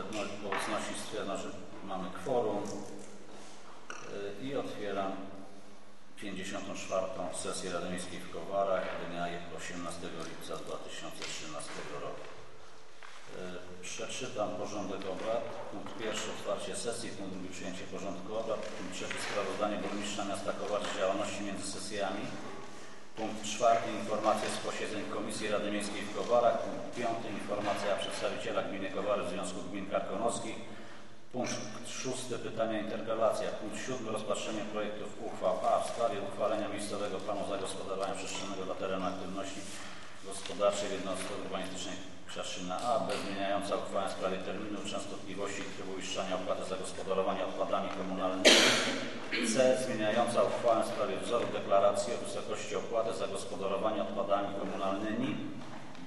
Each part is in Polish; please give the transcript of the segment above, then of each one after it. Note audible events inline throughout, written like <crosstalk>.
obecności, stwierdzam, że mamy kworum y, i otwieram 54. sesję Rady Miejskiej w Kowarach dnia 18 lipca 2013 roku. Y, Przeczytam porządek obrad. Punkt pierwszy otwarcie sesji, punkt drugi przyjęcie porządku obrad, punkt trzeci sprawozdanie burmistrza miasta Kowary z działalności między sesjami. Punkt czwarty informacje z posiedzeń Komisji Rady Miejskiej w Kowarach. Punkt piąty informacja przedstawiciela gminy Kowary w Związku Gmin Karkonoskich. Punkt szósty pytania interpelacja. Punkt siódmy rozpatrzenie projektów uchwał A w sprawie uchwalenia miejscowego planu zagospodarowania przestrzennego dla terenu aktywności gospodarczej w jednostce urbanistycznej Krzeszyna A, B zmieniająca uchwałę w sprawie terminu, częstotliwości i trybu uiszczania opłaty zagospodarowania odpadami komunalnymi. C. Zmieniająca uchwałę w sprawie wzoru deklaracji o wysokości opłaty zagospodarowania odpadami komunalnymi.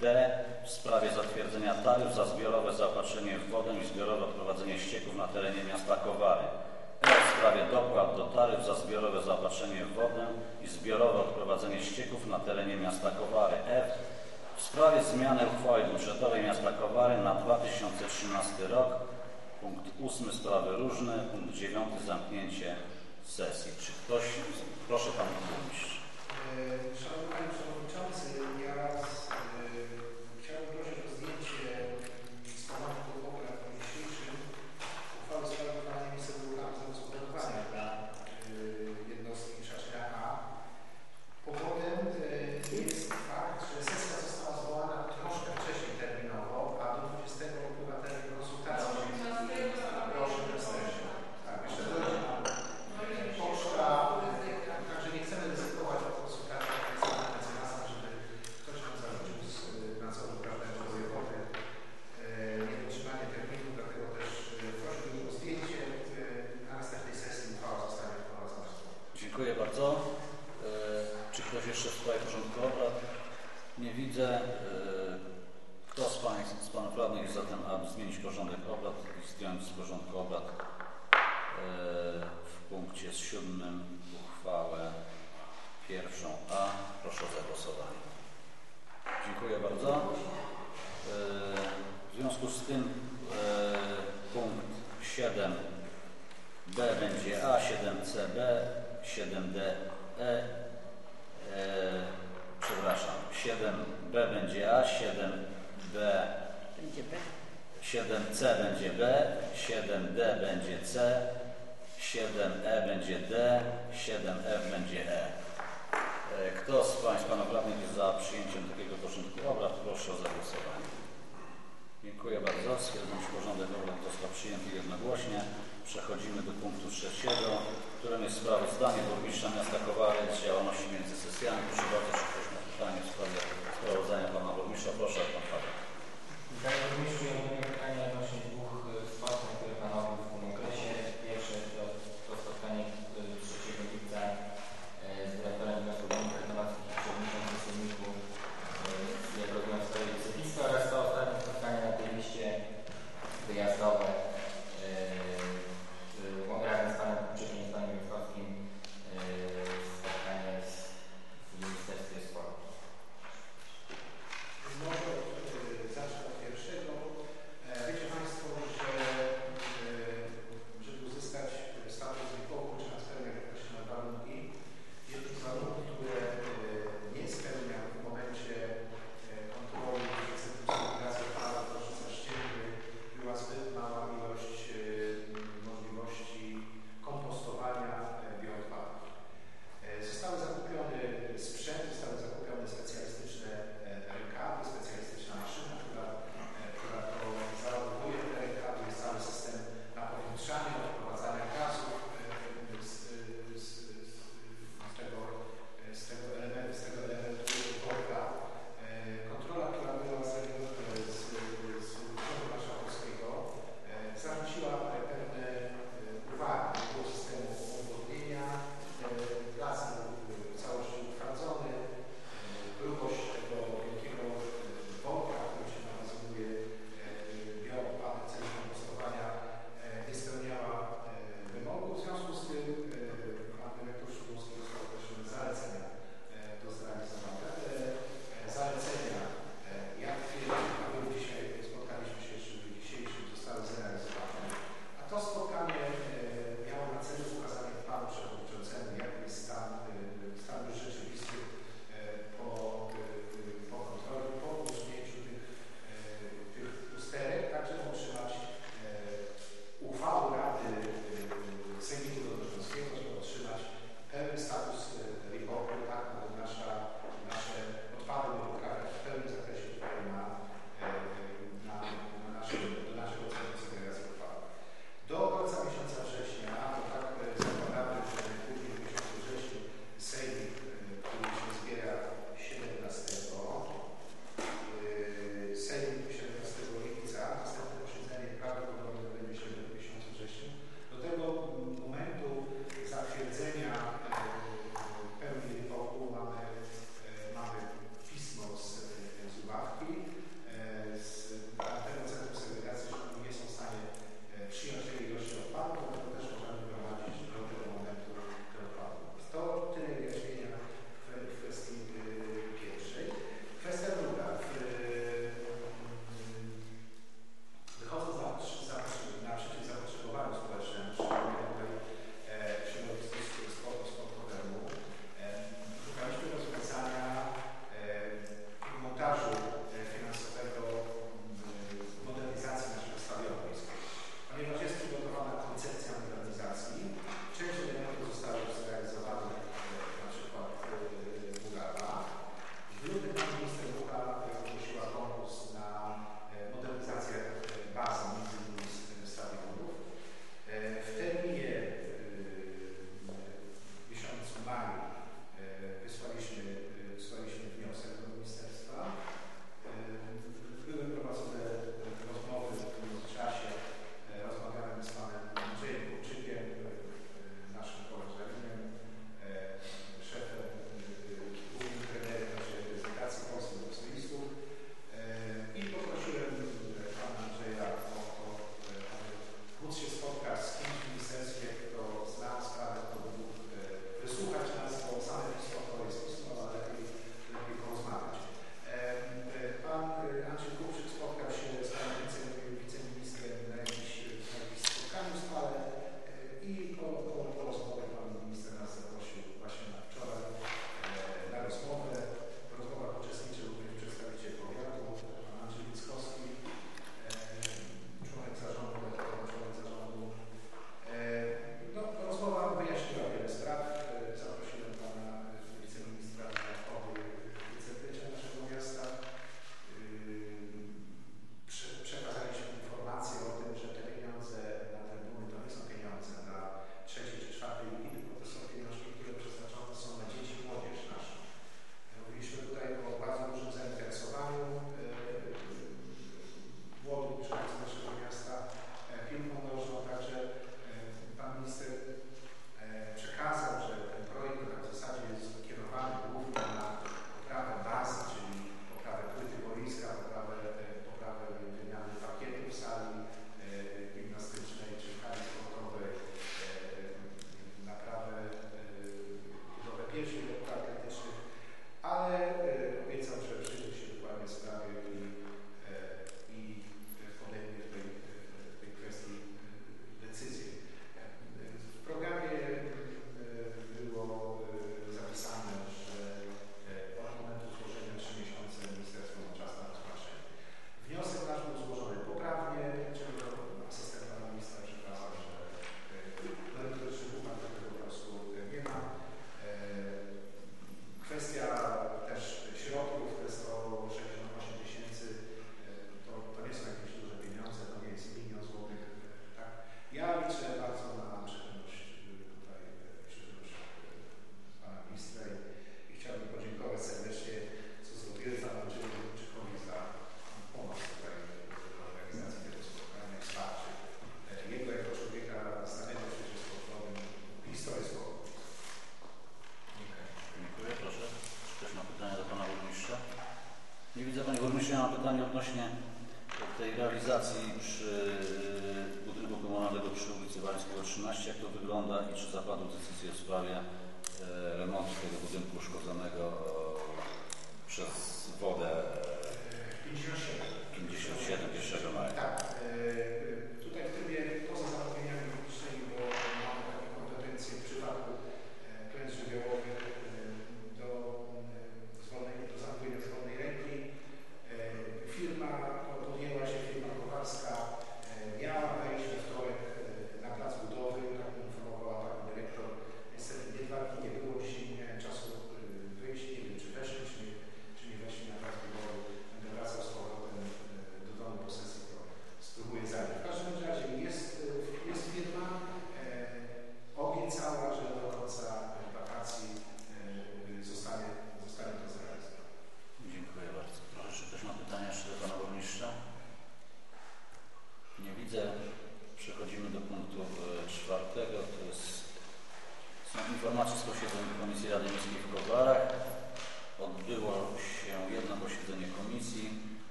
D. W sprawie zatwierdzenia taryf za zbiorowe zaopatrzenie w wodę i zbiorowe odprowadzenie ścieków na terenie miasta Kowary. E. W sprawie dopłat do taryf za zbiorowe zaopatrzenie w wodę i zbiorowe odprowadzenie ścieków na terenie miasta Kowary. F. W sprawie zmiany uchwały budżetowej miasta Kowary na 2013 rok. Punkt 8. Sprawy różne. Punkt 9. Zamknięcie sesji. Czy ktoś... Proszę Pan Burmistrz. E, Szanowny Panie Przewodniczący, ja e,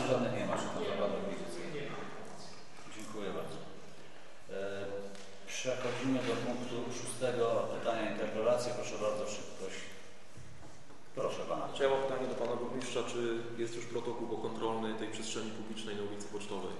informacji nie ma, że to Dziękuję bardzo. E, przechodzimy do punktu szóstego. Pytania, interpelacje. Proszę bardzo, szybkość. Proszę Pana. Czy ja mam pytanie do Pana Burmistrza, czy jest już protokół pokontrolny tej przestrzeni publicznej na ulicy Pocztowej?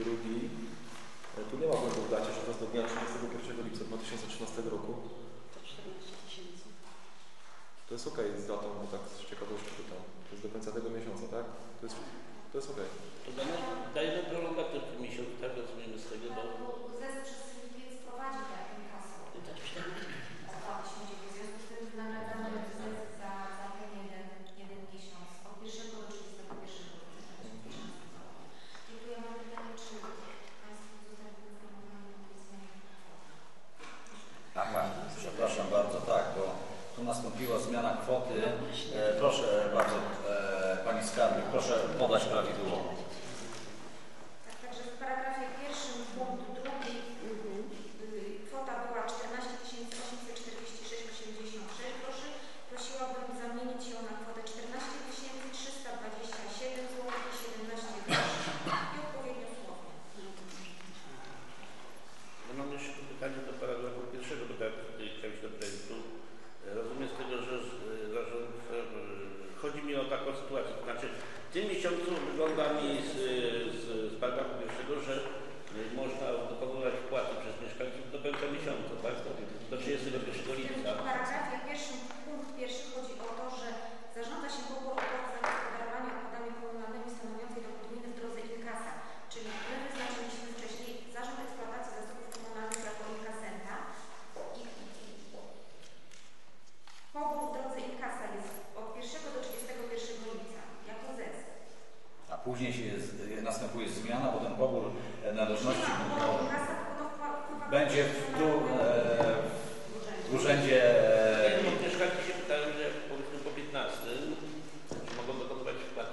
drugi. E, tu nie ma błędu w dacie, że do dnia 31 lipca 2013 roku. To 14 tysięcy. To jest ok z datą, bo tak z ciekawości pytam. To jest do końca tego miesiąca, tak? To jest, to jest ok. To dajmy, dajmy prolongat tylko miesiąc, tak rozumiemy z tego, bo... Zespół sprowadzi tak. nastąpiła zmiana kwoty. E, proszę bardzo, e, Pani Skarbnik, proszę podać prawidłowo. kolegami z, z, z Barbaru pierwszego, że e, można dokonać wpłaty przez mieszkańców do końca miesiąca, tak? Do 31 lipca. Później się e, następuje zmiana, bo ten pobór e, należności będzie w, tu, e, w urzędzie. Mieszkańcy się pytają, że po 15 czy mogą dokonywać wpłat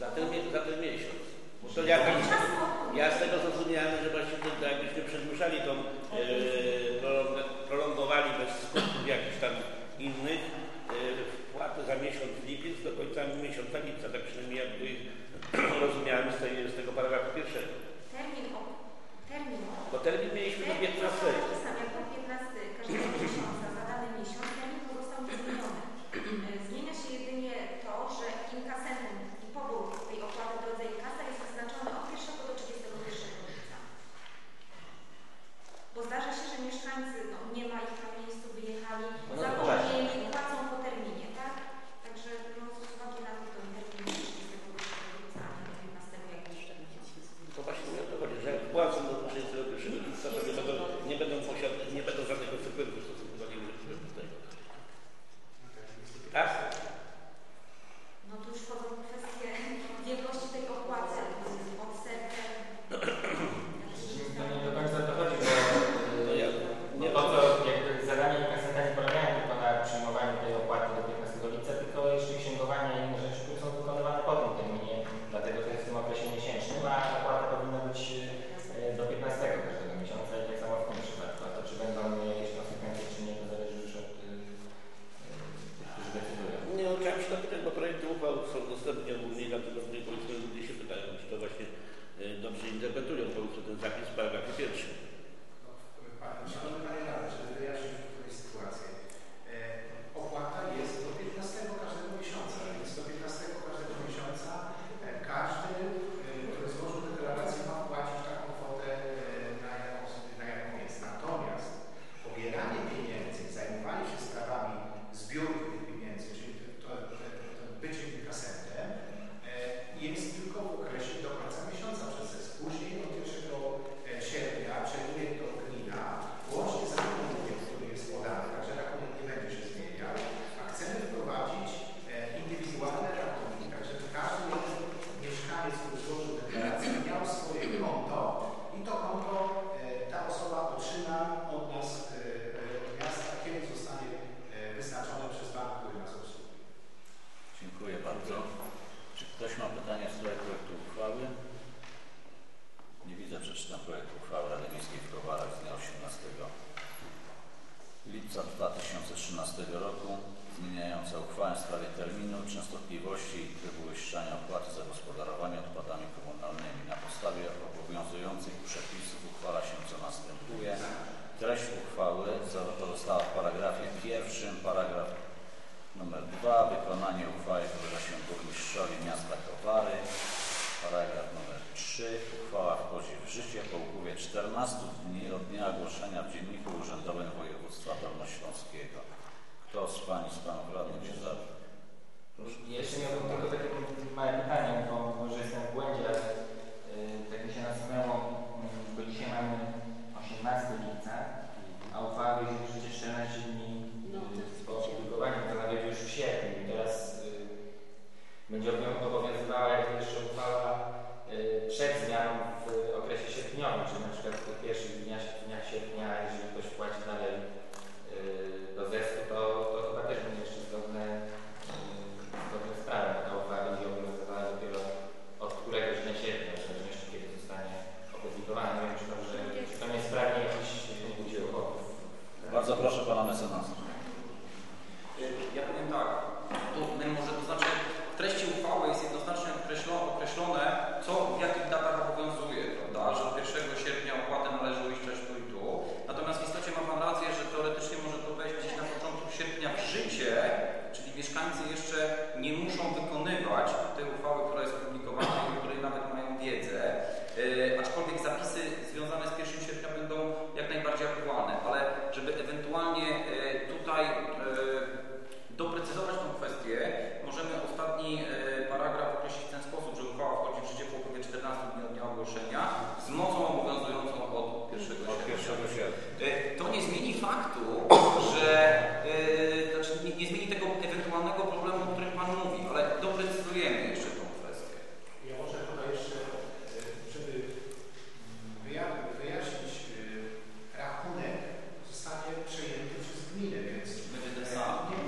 za ten, za ten miesiąc. To jakaś, ja z tego zrozumiałem, że właśnie to, jakbyśmy przedłużali tą miesiąc lipiec do końca miesiąca lipca, tak przynajmniej ja tutaj <clears throat> rozumiałem z, tej, z tego paragrafu pierwszego. Termin, o, termin. Bo termin mieliśmy do 15. Sam, jako 15 każdego miesiąca, za dany miesiąc, termin pozostał niezmieniony. E, zmienia się jedynie to, że inkasentem i pobór tej opłaty w drodze inkasa jest wyznaczony od 1 do 31 lipca. Bo zdarza się, że mieszkańcy są dostępne ogólnie dla wygodnych polityków, ludzie się pytają, czy to właśnie e, dobrze interpretują po prostu ten zapis w paragrafie pierwszym.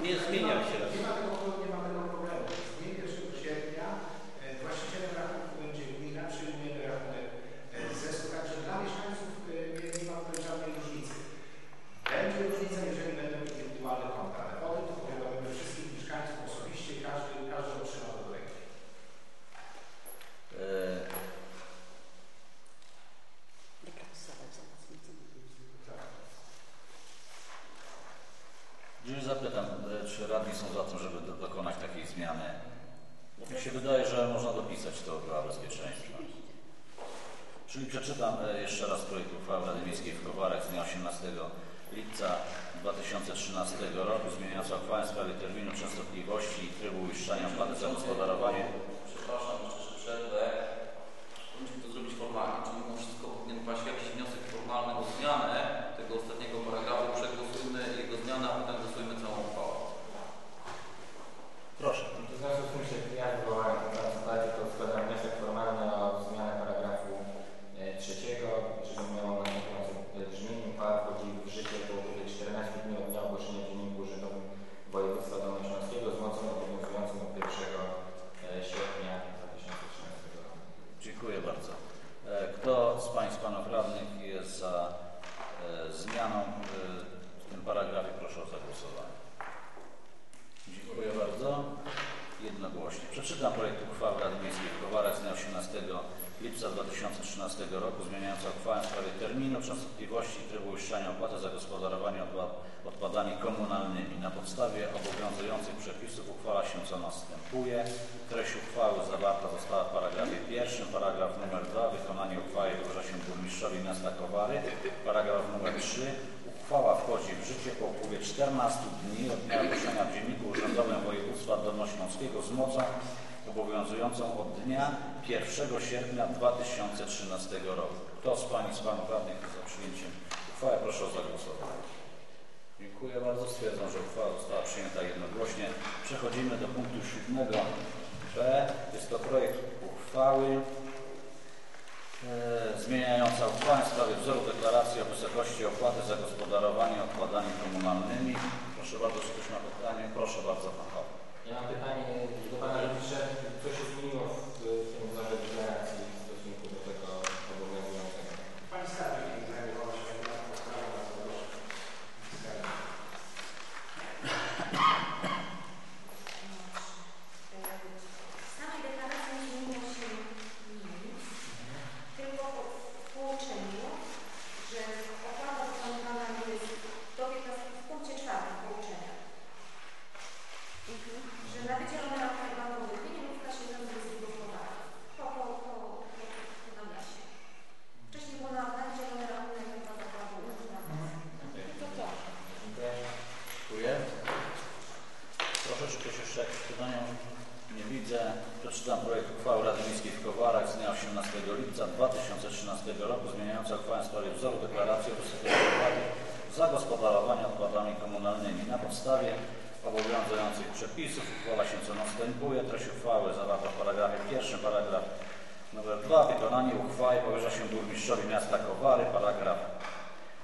near me. Są za tym, żeby do, dokonać takiej zmiany? Mi się wydaje, że można dopisać to dla bezpieczeństwa. Czyli przeczytam e, jeszcze raz projekt uchwały Rady Miejskiej w Kowarach z dnia 18 lipca 2013 roku zmieniająca uchwałę w sprawie terminu częstotliwości i trybu uiszczania opłaty za gospodarowanie. Przepraszam, jeszcze że przerwę. Powinniśmy to zrobić formalnie, czyli mimo wszystko powinien paść jakiś wniosek formalny o zmianę tego ostatniego paragrafu. Przegłosujmy jego zmianę, a potem głosujmy całą uchwałę. Proszę. W związku z tym, że ja wywołałem tę konsultację, to składam wniosek formalny o zmianę paragrafu e, trzeciego, żeby miało następujące brzmienie. Uchwała wchodzi w życie po upływie 14 dni od dnia ogłoszenia w Dzienniku Urzędowym Województwa Dolnośląskiego z mocą obowiązującą od 1 e, sierpnia 2013 roku. Dziękuję bardzo. E, Kto z Państwa Panów Radnych jest za e, zmianą e, w tym paragrafie? Proszę o zagłosowanie. Dziękuję bardzo. Jednogłośnie. Przeczytam projekt uchwały Rady Miejskiej w Kowarach z dnia 18 lipca 2013 roku zmieniająca uchwałę w sprawie terminu, częstotliwości i trybu uiszczania opłaty za gospodarowanie odpa- odpadami komunalnymi. Na podstawie obowiązujących przepisów uchwala się co następuje. Treść uchwały zawarta została w paragrafie pierwszym. Paragraf numer 2. Wykonanie uchwały powierza się burmistrzowi miasta Kowary. Paragraf numer 3. Uchwała wchodzi w życie po upływie 14 dni od dnia ogłoszenia w Dzienniku Urzędowym Województwa Dolnośląskiego z mocą obowiązującą od dnia 1 sierpnia 2013 roku. Kto z Pani z Panów Radnych za przyjęciem uchwały? Proszę o zagłosowanie. Dziękuję bardzo. Stwierdzam, że uchwała została przyjęta jednogłośnie. Przechodzimy do punktu siódmego B. Jest to projekt uchwały e, zmieniająca uchwałę w sprawie wzoru deklaracji o wysokości opłaty za gospodarowanie odpadami komunalnymi. Proszę bardzo, ktoś ma pytanie? Proszę bardzo, Pan. Ja mam pytanie do Pana Burmistrza. Co się zmieniło w tym wzorze deklaracji w stosunku do tego obowiązującego? Pani skarbnik nie zajmowała się akurat sprawą, bardzo proszę. Skarbnik. W samej deklaracji nie zmieniło się nic, tylko w połączeniu, że opłata wykonywana jest do 15 w punkcie czwartym połączenia. Że na wydzielone rachunki bankowe pieniądze się nazywa z gospodarki. Po, po, po, po, po nawiasie. Wcześniej było na, na wydzielone rachunek chyba zakładu używania. To to. Dziękuję. Dziękuję. Proszę, czy ktoś jeszcze jakieś pytania? Nie widzę. Przeczytam projekt uchwały Rady Miejskiej w Kowarach z dnia 18 lipca 2013 roku zmieniająca uchwałę w sprawie wzoru deklaracji o wysokości opłaty za gospodarowanie odpadami komunalnymi. Na podstawie obowiązujących przepisów uchwala się co następuje. Treść uchwały zawarta w paragrafie pierwszym, paragraf numer 2. Wykonanie uchwały powierza się burmistrzowi miasta Kowary, paragraf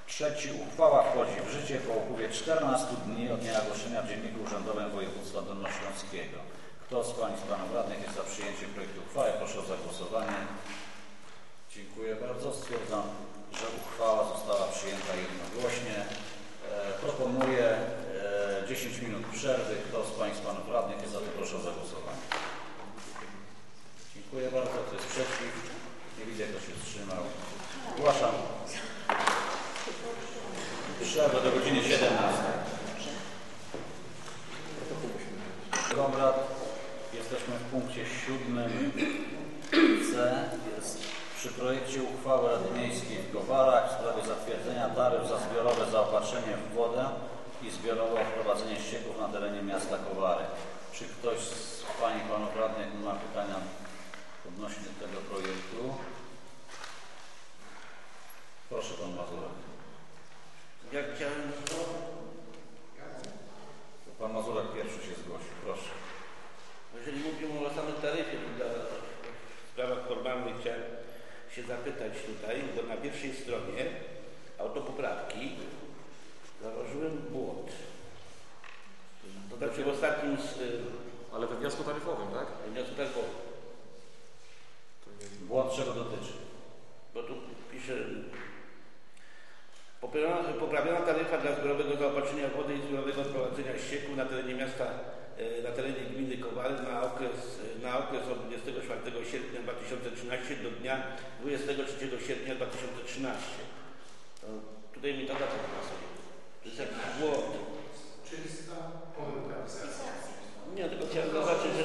Trzeci. Uchwała wchodzi w życie po upływie 14 dni od dnia ogłoszenia w Dzienniku Urzędowym Województwa Dolnośląskiego. Kto z Pań z Panów Radnych jest za przyjęciem projektu uchwały? Proszę o zagłosowanie. Dziękuję bardzo. Stwierdzam, że uchwała została przyjęta jednogłośnie. E, proponuję e, 10 minut przerwy. Kto z Pań z Panów Radnych jest za tym? Proszę o zagłosowanie. Dziękuję bardzo. Kto jest przeciw? Nie widzę, kto się wstrzymał. Ogłaszam przerwę do godziny 17. Obrad. Jesteśmy w punkcie siódmym C. Jest przy projekcie uchwały Rady Miejskiej w Kowarach w sprawie zatwierdzenia taryf za zbiorowe zaopatrzenie w wodę i zbiorowe wprowadzenie ścieków na terenie miasta Kowary. Czy ktoś z Pani i Panów Radnych ma pytania odnośnie tego projektu? Proszę Pan Mazurek. Ja chciałem to Pan Mazurek pierwszy się zgłosił. Proszę. Jeżeli mówimy o samym taryfie, to dla, w sprawach formalnych chciałem się zapytać tutaj, bo na pierwszej stronie autopoprawki zauważyłem błąd. To znaczy w ostatnim z y, Ale we wniosku taryfowym, tak? wniosku tak było, Błąd czego dotyczy? bo tu pisze poprawiona, taryfa dla zbiorowego zaopatrzenia wody i zbiorowego odprowadzenia ścieków na terenie miasta na terenie gminy Kowary na okres, na okres od 24 sierpnia 2013 do dnia 23 sierpnia 2013. To tutaj mi to data pasuje. To jest jakiś błąd. Czy oczywista polugatyzacja. Nie, tylko chciałem zaznaczyć, że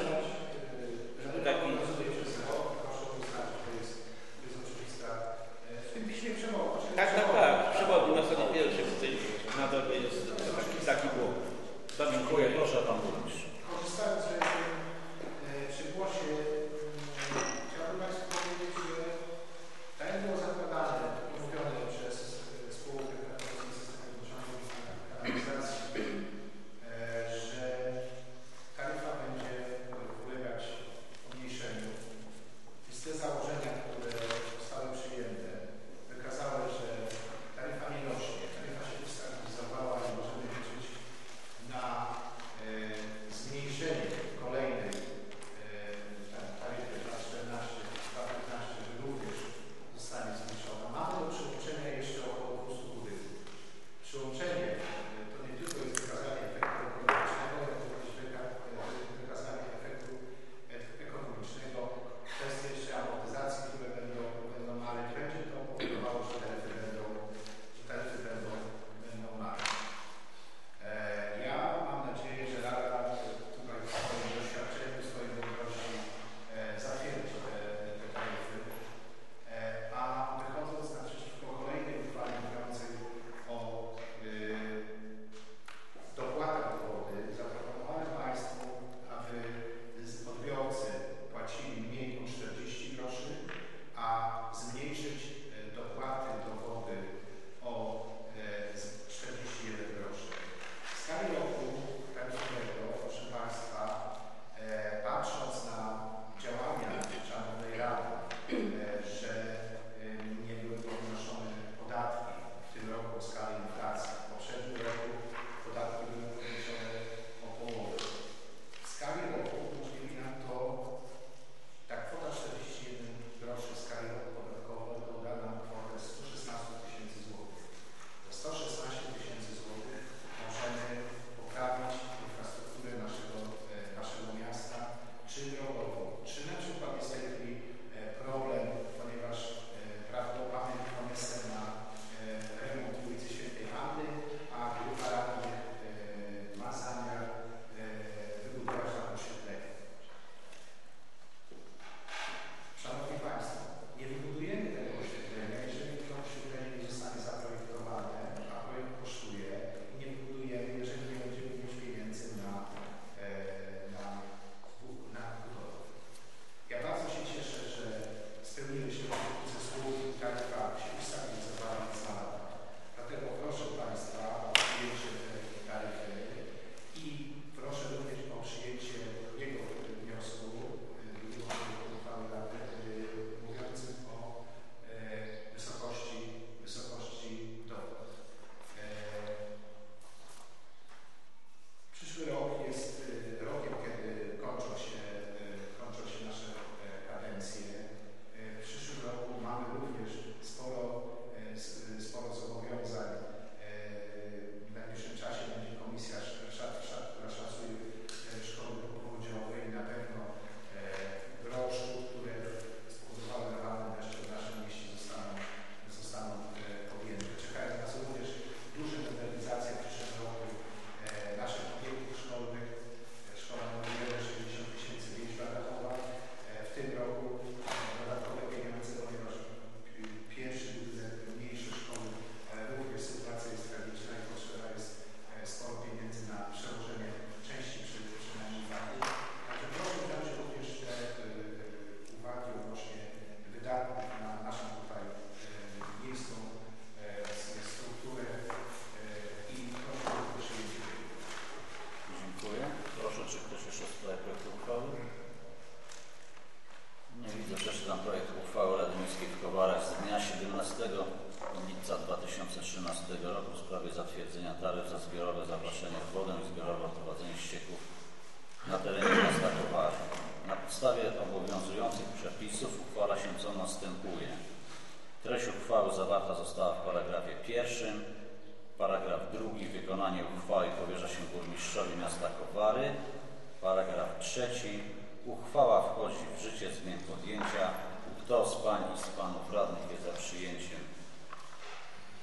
Kto z Pań i z Panów Radnych jest za przyjęciem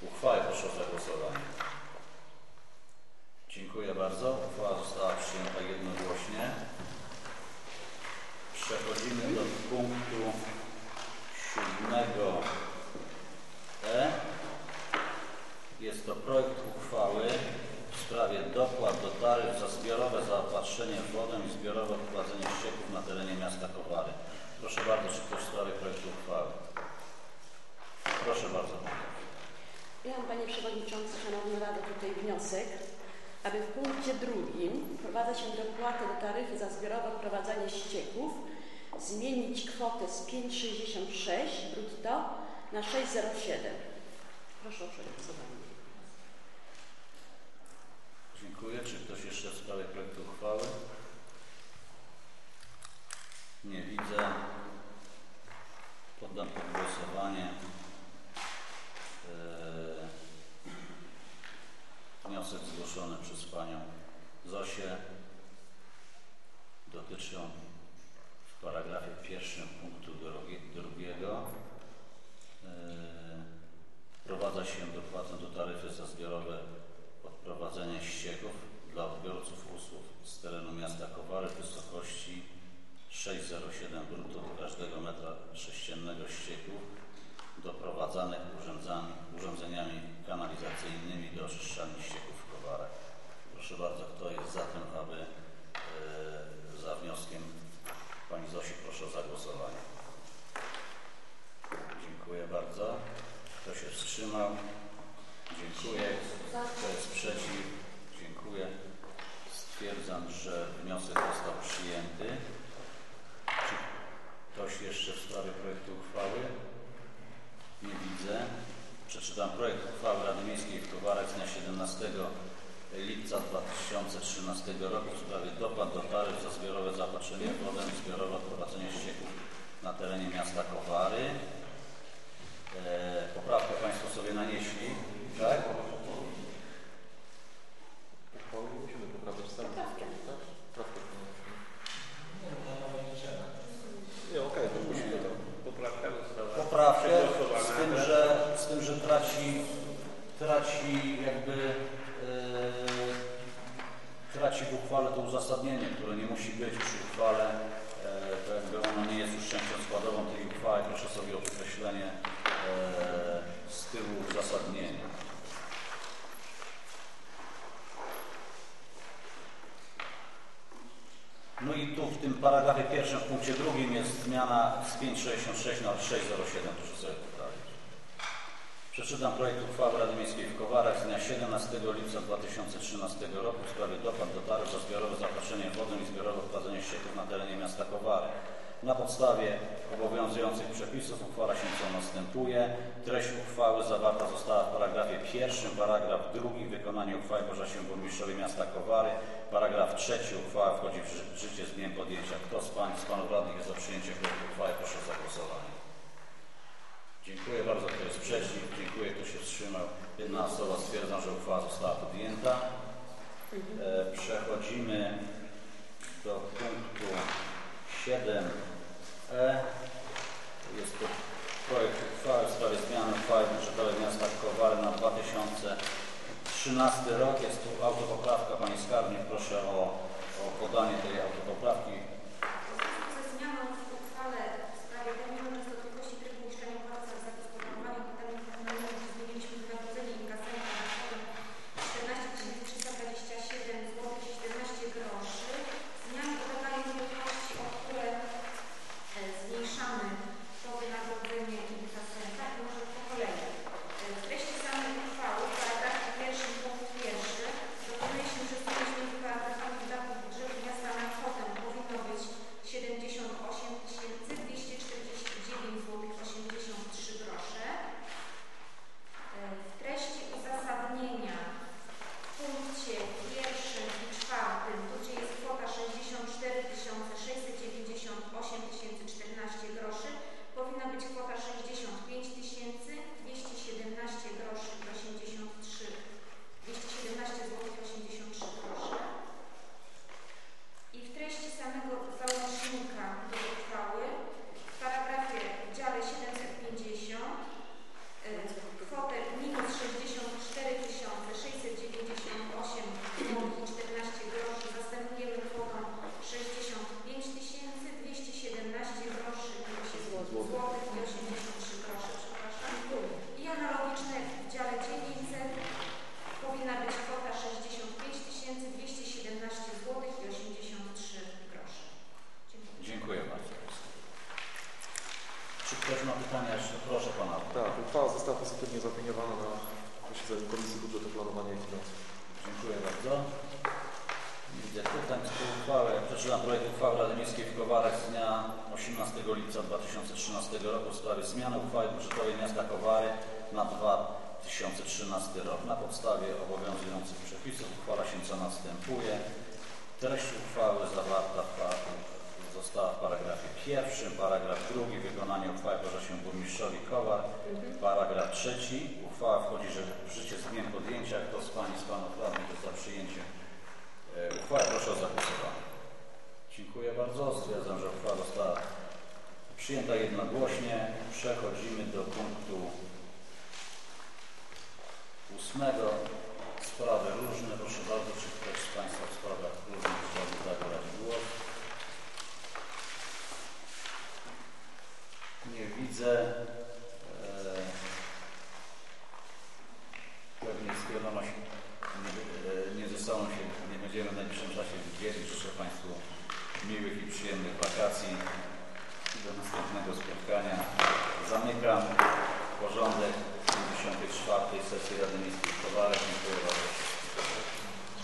uchwały? Proszę o zagłosowanie. Dziękuję. Bardzo. Uchwała została przyjęta jednogłośnie. Przechodzimy do punktu siódmego E. Jest to projekt uchwały w sprawie dopłat do taryf za zbiorowe zaopatrzenie w wodę i zbiorowe odprowadzenie ścieków na terenie miasta Kowary. Proszę bardzo, czy ktoś w sprawie projektu uchwały? Proszę bardzo. Ja mam Panie Przewodniczący, Szanowny Rado, tutaj wniosek, aby w punkcie drugim wprowadzać się dopłatę do taryfy za zbiorowe odprowadzanie ścieków, zmienić kwotę z 5,66 brutto na 6,07. Proszę o przegłosowanie. Dziękuję. Czy ktoś jeszcze w sprawie projektu uchwały? Nie widzę. Poddam pod głosowanie e, wniosek zgłoszony przez Panią Zosię. Dotyczy on w paragrafie pierwszym punktu drugi- drugiego e, wprowadza się dopłatę do taryfy za zbiorowe odprowadzenie ścieków dla odbiorców usług z terenu miasta Kowary w wysokości 6,07 brutto do każdego metra sześciennego ścieków doprowadzanych urządzami, urządzeniami kanalizacyjnymi do oczyszczalni ścieków w Kowarach. Proszę bardzo, kto jest za tym, aby e, za wnioskiem Pani Zosi proszę o zagłosowanie. Dziękuję bardzo. Kto się wstrzymał? Dziękuję. Kto jest przeciw? Dziękuję. Stwierdzam, że wniosek został przyjęty. Czy ktoś jeszcze w sprawie projektu uchwały? Nie widzę. Przeczytam projekt uchwały Rady Miejskiej w Kowarach dnia 17 lipca 2013 roku w sprawie dopłat do taryf za zbiorowe zaopatrzenie w wodę i zbiorowe odprowadzenie ścieków na terenie miasta Kowary. E, poprawkę Państwo sobie nanieśli, tak? Musimy. Poprawkę. Tak? Poprawkę to nie okej, to musimy Poprawkę, przegłosowana. z tym, że, z tym, że traci, traci jakby traci w uchwale to uzasadnienie, które nie musi być przy uchwale, e, to jakby ono nie jest już częścią składową tej uchwały. Proszę sobie o określenie e, z tyłu uzasadnienia. No i tu w tym paragrafie pierwszym, w punkcie drugim jest zmiana z 566 na 607, proszę sobie. Przeczytam projekt uchwały Rady Miejskiej w Kowarach z dnia 17 lipca 2013 roku w sprawie dopłat do taryf za zbiorowe zaopatrzenie w wodę i zbiorowe odprowadzenie ścieków na terenie miasta Kowary. Na podstawie obowiązujących przepisów uchwala się co następuje. Treść uchwały zawarta została w paragrafie pierwszym, paragraf drugi. Wykonanie uchwały porza się burmistrzowi miasta Kowary. Paragraf trzeci. Uchwała wchodzi w ży- życie z dniem podjęcia. Kto z Pań, z Panów Radnych jest za przyjęciem projektu uchwały? Proszę o zagłosowanie. Dziękuję bardzo. Kto jest przeciw? Dziękuję. Kto się wstrzymał? Jedna osoba stwierdza, że uchwała została podjęta. E, przechodzimy do punktu 7e. Jest to projekt uchwały w sprawie zmiany uchwały budżetowej miasta Kowary na 2013 rok. Jest tu autopoprawka. Pani Skarbnik, proszę o, o podanie tej autopoprawki. dla Kowary na 2013 rok. Na podstawie obowiązujących przepisów uchwala się co następuje. Treść